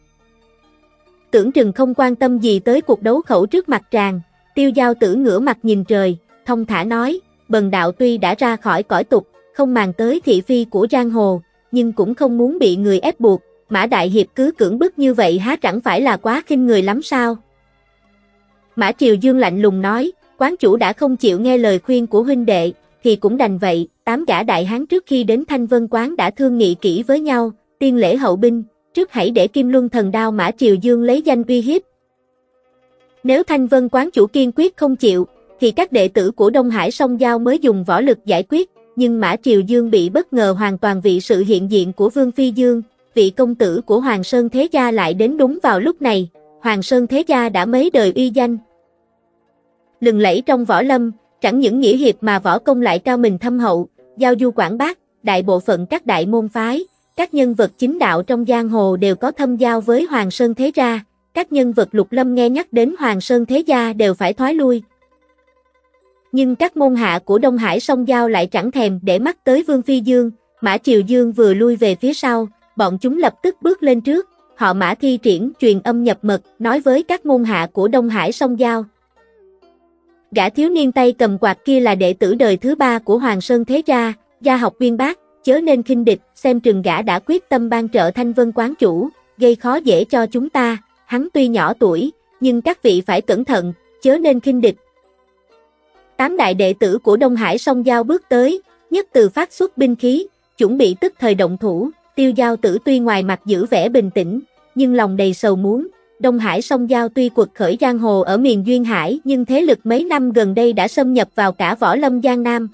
Tưởng chừng không quan tâm gì tới cuộc đấu khẩu trước mặt tràng, tiêu giao tử ngửa mặt nhìn trời, thông thả nói, bần đạo tuy đã ra khỏi cõi tục, không màng tới thị phi của giang hồ, nhưng cũng không muốn bị người ép buộc, Mã Đại Hiệp cứ cưỡng bức như vậy há chẳng phải là quá khinh người lắm sao? Mã Triều Dương lạnh lùng nói, quán chủ đã không chịu nghe lời khuyên của huynh đệ, thì cũng đành vậy, tám gã đại hán trước khi đến Thanh Vân quán đã thương nghị kỹ với nhau, tiên lễ hậu binh, trước hãy để Kim Luân thần đao Mã Triều Dương lấy danh uy hiếp. Nếu Thanh Vân quán chủ kiên quyết không chịu, thì các đệ tử của Đông Hải song giao mới dùng võ lực giải quyết, nhưng Mã Triều Dương bị bất ngờ hoàn toàn vì sự hiện diện của Vương Phi Dương, vị công tử của Hoàng Sơn Thế Gia lại đến đúng vào lúc này, Hoàng Sơn Thế Gia đã mấy đời uy danh. Lừng lẫy trong võ lâm, chẳng những nghĩa hiệp mà võ công lại cao mình thâm hậu, giao du quảng bác, đại bộ phận các đại môn phái, các nhân vật chính đạo trong giang hồ đều có thâm giao với Hoàng Sơn Thế Gia, các nhân vật lục lâm nghe nhắc đến Hoàng Sơn Thế Gia đều phải thoái lui. Nhưng các môn hạ của Đông Hải song giao lại chẳng thèm để mắt tới Vương Phi Dương, Mã Triều Dương vừa lui về phía sau, bọn chúng lập tức bước lên trước, họ Mã thi triển truyền âm nhập mật, nói với các môn hạ của Đông Hải song giao. Gã thiếu niên tay cầm quạt kia là đệ tử đời thứ ba của Hoàng Sơn Thế Gia, gia học biên bác, chớ nên khinh địch, xem trường gã đã quyết tâm ban trợ thanh vân quán chủ, gây khó dễ cho chúng ta, hắn tuy nhỏ tuổi, nhưng các vị phải cẩn thận, chớ nên khinh địch. Tám đại đệ tử của Đông Hải song giao bước tới, nhất từ phát xuất binh khí, chuẩn bị tức thời động thủ, tiêu giao tử tuy ngoài mặt giữ vẻ bình tĩnh, nhưng lòng đầy sầu muốn, Đông Hải song giao tuy quật khởi giang hồ ở miền Duyên Hải nhưng thế lực mấy năm gần đây đã xâm nhập vào cả võ lâm Giang Nam.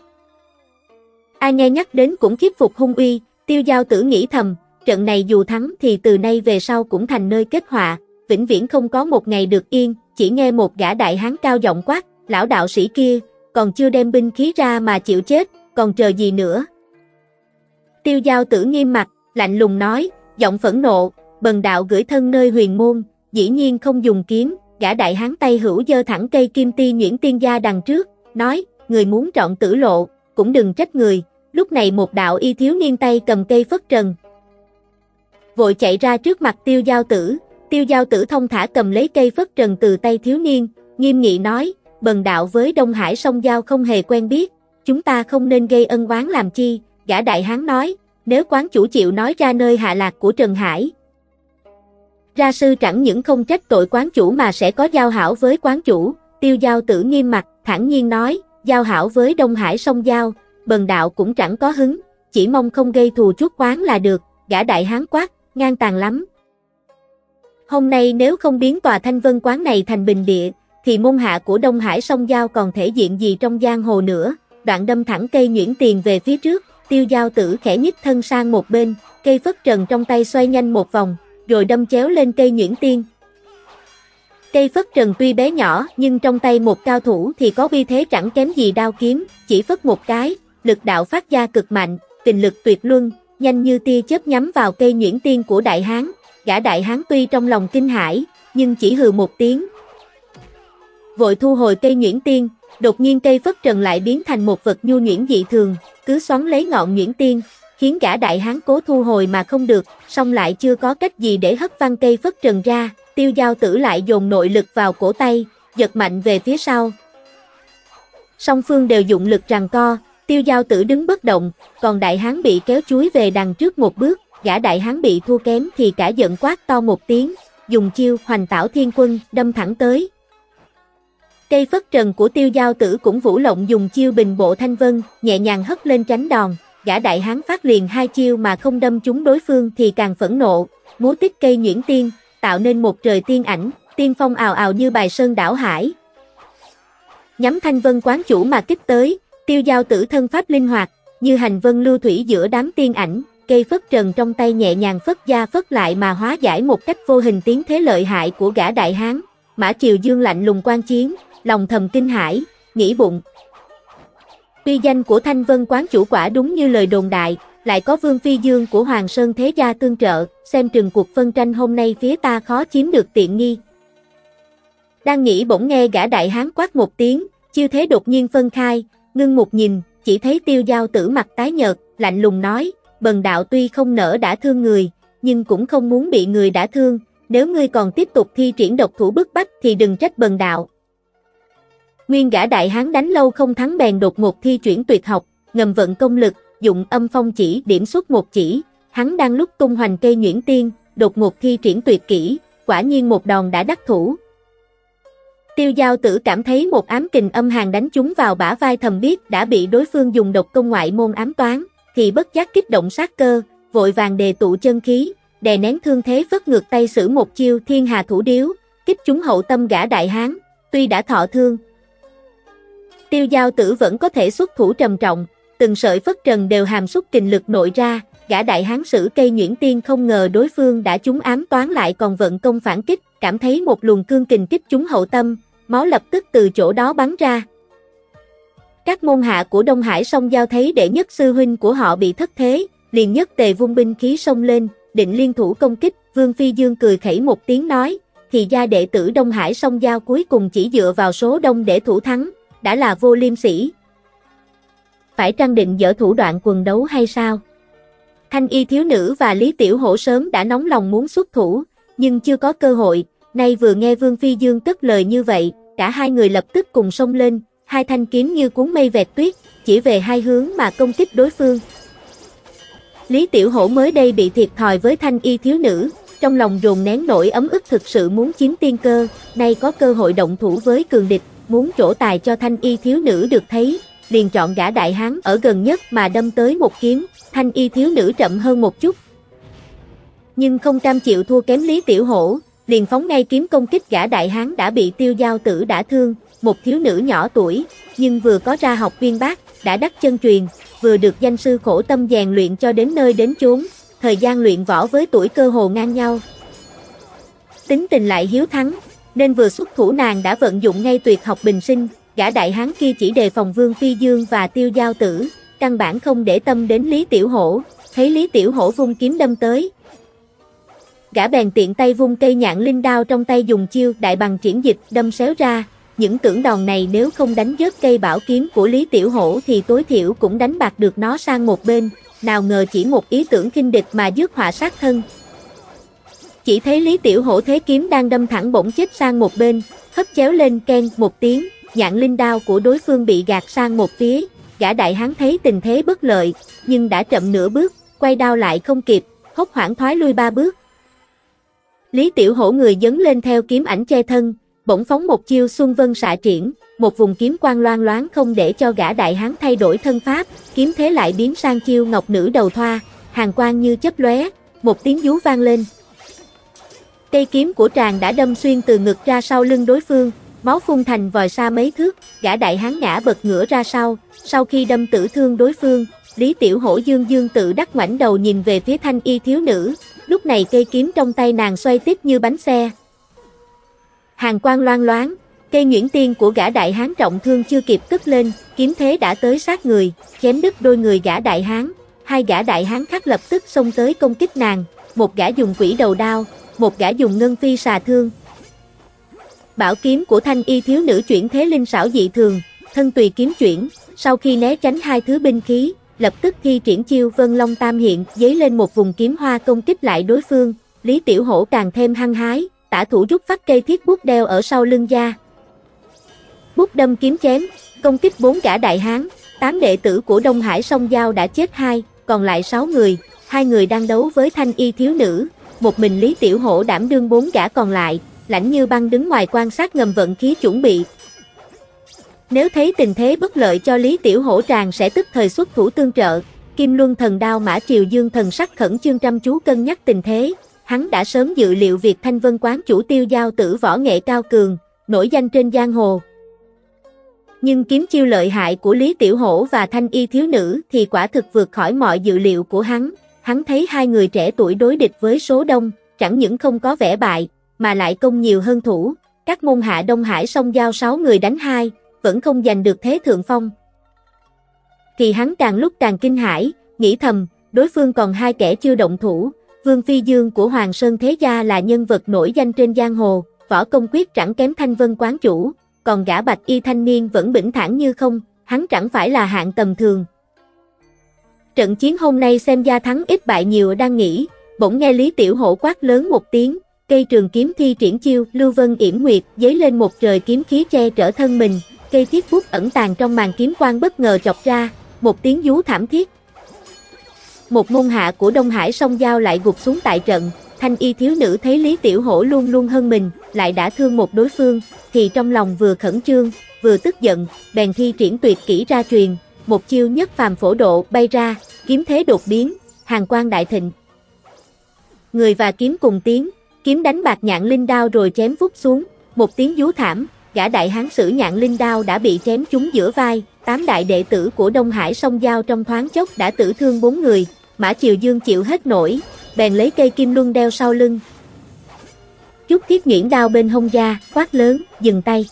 Ai nghe nhắc đến cũng khiếp phục hung uy, tiêu giao tử nghĩ thầm, trận này dù thắng thì từ nay về sau cũng thành nơi kết họa, vĩnh viễn không có một ngày được yên, chỉ nghe một gã đại hán cao giọng quát, lão đạo sĩ kia, còn chưa đem binh khí ra mà chịu chết, còn chờ gì nữa. Tiêu giao tử nghiêm mặt, lạnh lùng nói, giọng phẫn nộ, bần đạo gửi thân nơi huyền môn, dĩ nhiên không dùng kiếm, gã đại hán tay hữu dơ thẳng cây kim ti nhuyễn tiên gia đằng trước, nói, người muốn trọn tử lộ, cũng đừng trách người, lúc này một đạo y thiếu niên tay cầm cây phất trần. Vội chạy ra trước mặt tiêu giao tử, tiêu giao tử thông thả cầm lấy cây phất trần từ tay thiếu niên, nghiêm nghị nói, bần đạo với Đông Hải sông giao không hề quen biết, chúng ta không nên gây ân oán làm chi, gã đại hán nói, nếu quán chủ chịu nói ra nơi hạ lạc của Trần Hải. Ra sư chẳng những không trách tội quán chủ mà sẽ có giao hảo với quán chủ, tiêu giao tử nghiêm mặt, thẳng nhiên nói, giao hảo với Đông Hải sông giao, bần đạo cũng chẳng có hứng, chỉ mong không gây thù chuốc quán là được, gã đại hán quát, ngang tàn lắm. Hôm nay nếu không biến tòa thanh vân quán này thành bình địa, thì môn hạ của Đông Hải sông giao còn thể diện gì trong giang hồ nữa, đoạn đâm thẳng cây nhuyễn tiền về phía trước, tiêu giao tử khẽ nhích thân sang một bên, cây phất trần trong tay xoay nhanh một vòng, rồi đâm chéo lên cây nhuyễn tiên. Cây phất trần tuy bé nhỏ nhưng trong tay một cao thủ thì có vi thế chẳng kém gì đao kiếm, chỉ phất một cái, lực đạo phát ra cực mạnh, tình lực tuyệt luân, nhanh như tia chớp nhắm vào cây nhuyễn tiên của đại hán, gã đại hán tuy trong lòng kinh hãi, nhưng chỉ hừ một tiếng. Vội thu hồi cây nhuyễn tiên, đột nhiên cây phất trần lại biến thành một vật nhu nhuyễn dị thường, cứ xoắn lấy ngọn nhuyễn tiên, khiến gã đại hán cố thu hồi mà không được, song lại chưa có cách gì để hất văng cây phất trần ra, tiêu giao tử lại dồn nội lực vào cổ tay, giật mạnh về phía sau. Song phương đều dụng lực rằng co, tiêu giao tử đứng bất động, còn đại hán bị kéo chuối về đằng trước một bước, gã đại hán bị thua kém thì cả giận quát to một tiếng, dùng chiêu hoành tảo thiên quân, đâm thẳng tới. Cây phất trần của tiêu giao tử cũng vũ lộng dùng chiêu bình bộ thanh vân, nhẹ nhàng hất lên tránh đòn, gã đại hán phát liền hai chiêu mà không đâm trúng đối phương thì càng phẫn nộ, múa tích cây nhuyễn tiên, tạo nên một trời tiên ảnh, tiên phong ào ào như bài sơn đảo hải. Nhắm thanh vân quán chủ mà kích tới, tiêu giao tử thân pháp linh hoạt, như hành vân lưu thủy giữa đám tiên ảnh, cây phất trần trong tay nhẹ nhàng phất ra phất lại mà hóa giải một cách vô hình tiếng thế lợi hại của gã đại hán. Mã Triều Dương lạnh lùng quan chiến, lòng thầm kinh hãi, nghĩ bụng, Tuy danh của Thanh Vân quán chủ quả đúng như lời đồn đại, lại có Vương Phi Dương của Hoàng Sơn Thế Gia tương trợ, xem trường cuộc phân tranh hôm nay phía ta khó chiếm được tiện nghi. Đang nghĩ bỗng nghe gã đại hán quát một tiếng, Chiêu thế đột nhiên phân khai, ngưng một nhìn, chỉ thấy tiêu giao tử mặt tái nhợt, lạnh lùng nói, bần đạo tuy không nỡ đã thương người, nhưng cũng không muốn bị người đã thương, nếu ngươi còn tiếp tục thi triển độc thủ bức bách thì đừng trách bần đạo. Nguyên gã đại hán đánh lâu không thắng bèn đột ngột thi chuyển tuyệt học, ngầm vận công lực, dụng âm phong chỉ điểm xuất một chỉ, hắn đang lúc tung hoành cây nhuyễn tiên, đột ngột thi triển tuyệt kỹ, quả nhiên một đòn đã đắc thủ. Tiêu giao tử cảm thấy một ám kình âm hàng đánh chúng vào bả vai thầm biết đã bị đối phương dùng độc công ngoại môn ám toán, thì bất giác kích động sát cơ, vội vàng đề tụ chân khí, đè nén thương thế vất ngược tay sử một chiêu thiên hà thủ điếu, kích chúng hậu tâm gã đại hán, tuy đã thọ thương. Tiêu giao tử vẫn có thể xuất thủ trầm trọng, từng sợi phất trần đều hàm xúc kình lực nội ra, gã đại hán sử cây nhuyễn tiên không ngờ đối phương đã chúng ám toán lại còn vận công phản kích, cảm thấy một luồng cương kình kích chúng hậu tâm, máu lập tức từ chỗ đó bắn ra. Các môn hạ của Đông Hải song giao thấy đệ nhất sư huynh của họ bị thất thế, liền nhất tề vung binh khí sông lên, định liên thủ công kích, Vương Phi Dương cười khẩy một tiếng nói, thì gia đệ tử Đông Hải song giao cuối cùng chỉ dựa vào số đông để thủ thắng, đã là vô liêm sỉ. Phải trang định dở thủ đoạn quần đấu hay sao? Thanh y thiếu nữ và Lý Tiểu Hổ sớm đã nóng lòng muốn xuất thủ, nhưng chưa có cơ hội, nay vừa nghe Vương Phi Dương cất lời như vậy, cả hai người lập tức cùng xông lên, hai thanh kiếm như cuốn mây vẹt tuyết, chỉ về hai hướng mà công kích đối phương. Lý Tiểu Hổ mới đây bị thiệt thòi với thanh y thiếu nữ, trong lòng rồn nén nổi ấm ức thực sự muốn chiếm tiên cơ, nay có cơ hội động thủ với cường địch, muốn trổ tài cho thanh y thiếu nữ được thấy, liền chọn gã đại hán ở gần nhất mà đâm tới một kiếm, thanh y thiếu nữ chậm hơn một chút. Nhưng không cam chịu thua kém Lý Tiểu Hổ, liền phóng ngay kiếm công kích gã đại hán đã bị tiêu giao tử đã thương, một thiếu nữ nhỏ tuổi, nhưng vừa có ra học viên bác, đã đắc chân truyền, vừa được danh sư khổ tâm rèn luyện cho đến nơi đến chốn, thời gian luyện võ với tuổi cơ hồ ngang nhau. Tính tình lại hiếu thắng, nên vừa xuất thủ nàng đã vận dụng ngay tuyệt học bình sinh, gã đại hán kia chỉ đề phòng Vương Phi Dương và Tiêu Giao Tử, căn bản không để tâm đến Lý Tiểu Hổ, thấy Lý Tiểu Hổ vung kiếm đâm tới. Gã bèn tiện tay vung cây nhạn linh đao trong tay dùng chiêu đại bằng triển dịch đâm xéo ra, những tưởng đòn này nếu không đánh rớt cây bảo kiếm của Lý Tiểu Hổ thì tối thiểu cũng đánh bạc được nó sang một bên, nào ngờ chỉ một ý tưởng kinh địch mà dứt họa sát thân. Chỉ thấy Lý Tiểu Hổ thế kiếm đang đâm thẳng bỗng chết sang một bên, hất chéo lên ken một tiếng, nhạn linh đao của đối phương bị gạt sang một phía, gã đại hán thấy tình thế bất lợi, nhưng đã chậm nửa bước, quay đao lại không kịp, hốt hoảng thoái lui ba bước. Lý Tiểu Hổ người dấn lên theo kiếm ảnh che thân, bỗng phóng một chiêu xuân vân xạ triển, một vùng kiếm quang loan loáng không để cho gã đại hán thay đổi thân pháp, kiếm thế lại biến sang chiêu ngọc nữ đầu thoa, hàng quang như chớp lóe, một tiếng rú vang lên. Cây kiếm của tràng đã đâm xuyên từ ngực ra sau lưng đối phương, máu phun thành vòi xa mấy thước, gã đại hán ngã bật ngửa ra sau, sau khi đâm tử thương đối phương, Lý Tiểu Hổ dương dương tự đắc ngoảnh đầu nhìn về phía thanh y thiếu nữ, lúc này cây kiếm trong tay nàng xoay tiếp như bánh xe. Hàng quang loan loáng, cây nhuyễn tiên của gã đại hán trọng thương chưa kịp cất lên, kiếm thế đã tới sát người, chém đứt đôi người gã đại hán, hai gã đại hán khác lập tức xông tới công kích nàng, một gã dùng quỷ đầu đao, một gã dùng ngân phi xà thương, Bảo kiếm của thanh y thiếu nữ chuyển thế linh xảo dị thường, thân tùy kiếm chuyển, sau khi né tránh hai thứ binh khí, lập tức thi triển chiêu Vân Long Tam hiện, giấy lên một vùng kiếm hoa công kích lại đối phương, Lý Tiểu Hổ càng thêm hăng hái, tả thủ rút phát cây thiết bút đeo ở sau lưng da. Bút đâm kiếm chém, công kích bốn gã đại hán, tám đệ tử của Đông Hải song giao đã chết hai, còn lại sáu người, hai người đang đấu với thanh y thiếu nữ, một mình Lý Tiểu Hổ đảm đương bốn gã còn lại, lãnh như băng đứng ngoài quan sát ngầm vận khí chuẩn bị. Nếu thấy tình thế bất lợi cho Lý Tiểu Hổ tràng sẽ tức thời xuất thủ tương trợ, Kim Luân thần đao mã triều dương thần sắc khẩn trương chăm chú cân nhắc tình thế, hắn đã sớm dự liệu việc thanh vân quán chủ tiêu giao tử võ nghệ cao cường, nổi danh trên giang hồ. Nhưng kiếm chiêu lợi hại của Lý Tiểu Hổ và thanh y thiếu nữ thì quả thực vượt khỏi mọi dự liệu của hắn, hắn thấy hai người trẻ tuổi đối địch với số đông, chẳng những không có vẻ bại, mà lại công nhiều hơn thủ, các môn hạ Đông Hải song giao 6 người đánh hai, vẫn không giành được thế thượng phong. Kỳ hắn càng lúc càng kinh hãi, nghĩ thầm, đối phương còn hai kẻ chưa động thủ, Vương Phi Dương của Hoàng Sơn Thế Gia là nhân vật nổi danh trên giang hồ, võ công quyết chẳng kém thanh vân quán chủ, còn gã bạch y thanh niên vẫn bình thản như không, hắn chẳng phải là hạng tầm thường. Trận chiến hôm nay xem ra thắng ít bại nhiều đang nghĩ, bỗng nghe Lý Tiểu Hổ quát lớn một tiếng, cây trường kiếm thi triển chiêu, Lưu Vân yểm nguyệt, giấy lên một trời kiếm khí che trở thân mình, cây thiết bút ẩn tàng trong màn kiếm quang bất ngờ chọc ra, một tiếng rú thảm thiết. Một môn hạ của Đông Hải song giao lại gục xuống tại trận, thanh y thiếu nữ thấy Lý Tiểu Hổ luôn luôn hơn mình, lại đã thương một đối phương, thì trong lòng vừa khẩn trương, vừa tức giận, bèn thi triển tuyệt kỹ ra truyền, một chiêu nhất phàm phổ độ bay ra, kiếm thế đột biến, hàng Quan đại thịnh. Người và kiếm cùng tiếng, kiếm đánh bạc nhạn linh đao rồi chém vút xuống, một tiếng rú thảm, gã đại hán sử nhạn linh đao đã bị chém trúng giữa vai, tám đại đệ tử của Đông Hải song giao trong thoáng chốc đã tử thương bốn người, Mã Triều Dương chịu hết nổi, bèn lấy cây kim luân đeo sau lưng. Chút thiết nhuyễn đao bên hông ra, quát lớn, dừng tay.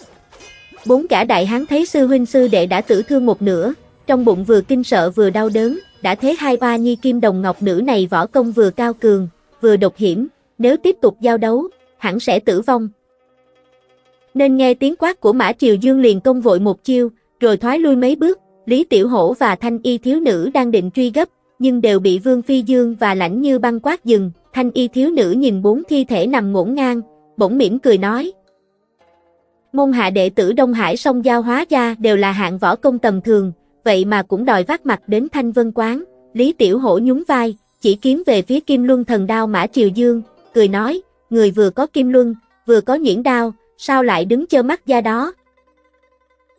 Bốn cả đại hán thấy sư huynh sư đệ đã tử thương một nửa, trong bụng vừa kinh sợ vừa đau đớn, đã thế hai ba nhi kim đồng ngọc nữ này võ công vừa cao cường, vừa độc hiểm, nếu tiếp tục giao đấu, hẳn sẽ tử vong. Nên nghe tiếng quát của Mã Triều Dương liền công vội một chiêu, rồi thoái lui mấy bước, Lý Tiểu Hổ và Thanh Y thiếu nữ đang định truy gấp, nhưng đều bị Vương Phi Dương và Lãnh Như băng quát dừng, Thanh Y thiếu nữ nhìn bốn thi thể nằm ngổn ngang, bỗng mỉm cười nói. Môn hạ đệ tử Đông Hải song giao hóa ra đều là hạng võ công tầm thường, vậy mà cũng đòi vác mặt đến Thanh Vân Quán, Lý Tiểu Hổ nhún vai, chỉ kiếm về phía Kim Luân thần đao Mã Triều Dương, cười nói, người vừa có Kim Luân, vừa có nhuyễn đao, sao lại đứng chơ mắt ra đó?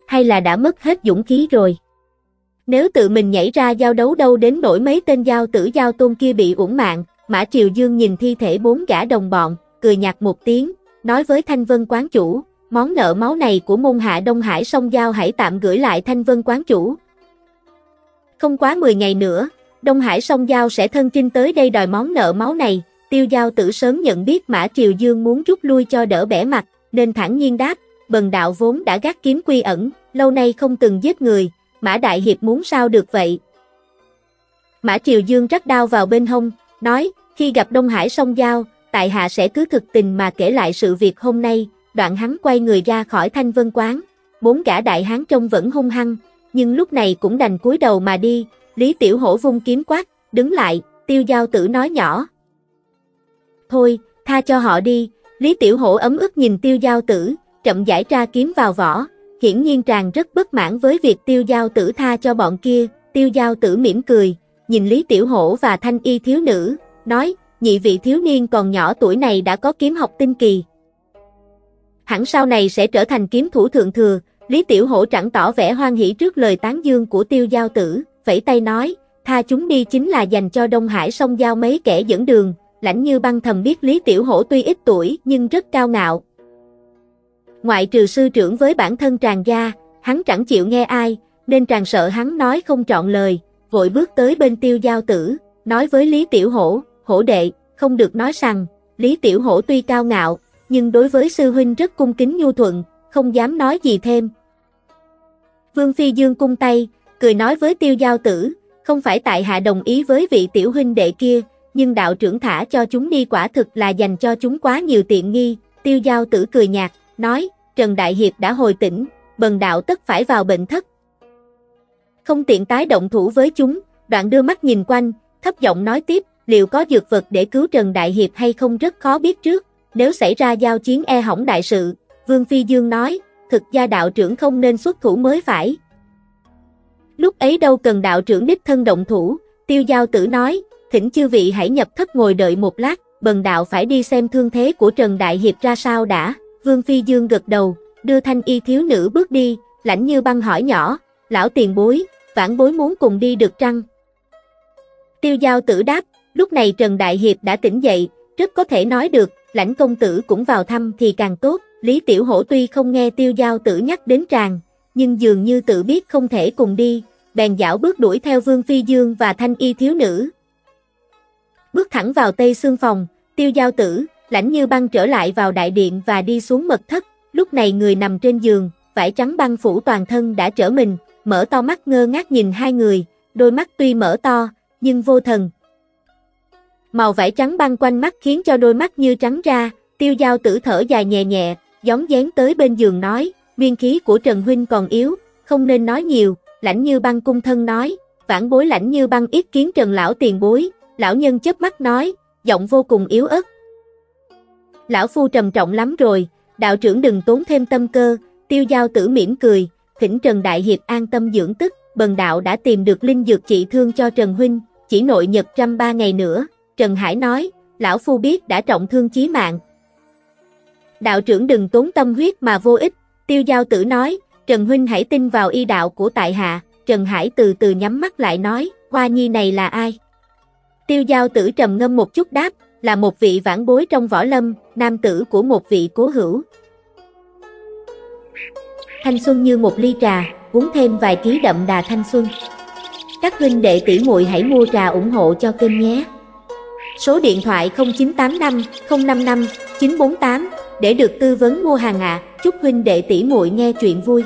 Hay là đã mất hết dũng khí rồi? Nếu tự mình nhảy ra giao đấu đâu đến nổi mấy tên giao tử giao tôn kia bị uổng mạng, Mã Triều Dương nhìn thi thể bốn gã đồng bọn, cười nhạt một tiếng, nói với Thanh Vân quán chủ, món nợ máu này của môn hạ Đông Hải sông giao hãy tạm gửi lại Thanh Vân quán chủ. Không quá 10 ngày nữa, Đông Hải sông giao sẽ thân chinh tới đây đòi món nợ máu này, tiêu giao tử sớm nhận biết Mã Triều Dương muốn rút lui cho đỡ bẻ mặt, nên thẳng nhiên đáp, bần đạo vốn đã gác kiếm quy ẩn, lâu nay không từng giết người, Mã Đại Hiệp muốn sao được vậy? Mã Triều Dương rắc đao vào bên hông, nói, khi gặp Đông Hải sông Giao, tại hạ sẽ cứ thực tình mà kể lại sự việc hôm nay, đoạn hắn quay người ra khỏi thanh vân quán, bốn gã đại hán trông vẫn hung hăng, nhưng lúc này cũng đành cúi đầu mà đi, Lý Tiểu Hổ vung kiếm quát, đứng lại, tiêu giao tử nói nhỏ. Thôi, tha cho họ đi, Lý Tiểu Hổ ấm ức nhìn tiêu giao tử, chậm giải ra kiếm vào vỏ, hiển nhiên chàng rất bất mãn với việc tiêu giao tử tha cho bọn kia, tiêu giao tử mỉm cười, nhìn Lý Tiểu Hổ và thanh y thiếu nữ, nói, nhị vị thiếu niên còn nhỏ tuổi này đã có kiếm học tinh kỳ. Hẳn sau này sẽ trở thành kiếm thủ thượng thừa, Lý Tiểu Hổ chẳng tỏ vẻ hoan hỷ trước lời tán dương của tiêu giao tử, vẫy tay nói, tha chúng đi chính là dành cho Đông Hải sông giao mấy kẻ dẫn đường, lãnh như băng thầm biết Lý Tiểu Hổ tuy ít tuổi nhưng rất cao ngạo. Ngoại trừ sư trưởng với bản thân tràng gia, hắn chẳng chịu nghe ai, nên tràng sợ hắn nói không trọn lời, vội bước tới bên tiêu giao tử, nói với Lý Tiểu Hổ, hổ đệ, không được nói rằng, Lý Tiểu Hổ tuy cao ngạo, nhưng đối với sư huynh rất cung kính nhu thuận, không dám nói gì thêm. Vương Phi Dương cung tay, cười nói với tiêu giao tử, không phải tại hạ đồng ý với vị tiểu huynh đệ kia, nhưng đạo trưởng thả cho chúng đi quả thực là dành cho chúng quá nhiều tiện nghi, tiêu giao tử cười nhạt, nói, Trần Đại Hiệp đã hồi tỉnh, bần đạo tất phải vào bệnh thất. Không tiện tái động thủ với chúng, đoạn đưa mắt nhìn quanh, thấp giọng nói tiếp, liệu có dược vật để cứu Trần Đại Hiệp hay không rất khó biết trước, nếu xảy ra giao chiến e hỏng đại sự, Vương Phi Dương nói, thực gia đạo trưởng không nên xuất thủ mới phải. Lúc ấy đâu cần đạo trưởng đích thân động thủ, tiêu giao tử nói, thỉnh chư vị hãy nhập thất ngồi đợi một lát, bần đạo phải đi xem thương thế của Trần Đại Hiệp ra sao đã. Vương Phi Dương gật đầu, đưa thanh y thiếu nữ bước đi, lãnh như băng hỏi nhỏ, lão tiền bối, vãn bối muốn cùng đi được trăng. Tiêu giao tử đáp, lúc này Trần Đại Hiệp đã tỉnh dậy, rất có thể nói được, lãnh công tử cũng vào thăm thì càng tốt, Lý Tiểu Hổ tuy không nghe tiêu giao tử nhắc đến tràng, nhưng dường như tự biết không thể cùng đi, bèn dạo bước đuổi theo Vương Phi Dương và thanh y thiếu nữ, Bước thẳng vào tây xương phòng, tiêu giao tử, lãnh như băng trở lại vào đại điện và đi xuống mật thất, lúc này người nằm trên giường, vải trắng băng phủ toàn thân đã trở mình, mở to mắt ngơ ngác nhìn hai người, đôi mắt tuy mở to, nhưng vô thần. Màu vải trắng băng quanh mắt khiến cho đôi mắt như trắng ra, tiêu giao tử thở dài nhẹ nhẹ, gióng dán tới bên giường nói, nguyên khí của Trần Huynh còn yếu, không nên nói nhiều, lãnh như băng cung thân nói, vãn bối lãnh như băng ít kiến Trần Lão tiền bối, lão nhân chớp mắt nói, giọng vô cùng yếu ớt. Lão phu trầm trọng lắm rồi, đạo trưởng đừng tốn thêm tâm cơ, tiêu giao tử mỉm cười, thỉnh Trần Đại Hiệp an tâm dưỡng tức, bần đạo đã tìm được linh dược trị thương cho Trần Huynh, chỉ nội nhật trăm ba ngày nữa, Trần Hải nói, lão phu biết đã trọng thương chí mạng. Đạo trưởng đừng tốn tâm huyết mà vô ích, tiêu giao tử nói, Trần Huynh hãy tin vào y đạo của tại hạ, Trần Hải từ từ nhắm mắt lại nói, Hoa Nhi này là ai? Tiêu giao tử trầm ngâm một chút đáp, là một vị vãn bối trong võ lâm, nam tử của một vị cố hữu. Thanh xuân như một ly trà, uống thêm vài ký đậm đà thanh xuân. Các huynh đệ tỷ muội hãy mua trà ủng hộ cho kênh nhé. Số điện thoại 0985 055 948 để được tư vấn mua hàng ạ. À. Chúc huynh đệ tỷ muội nghe chuyện vui.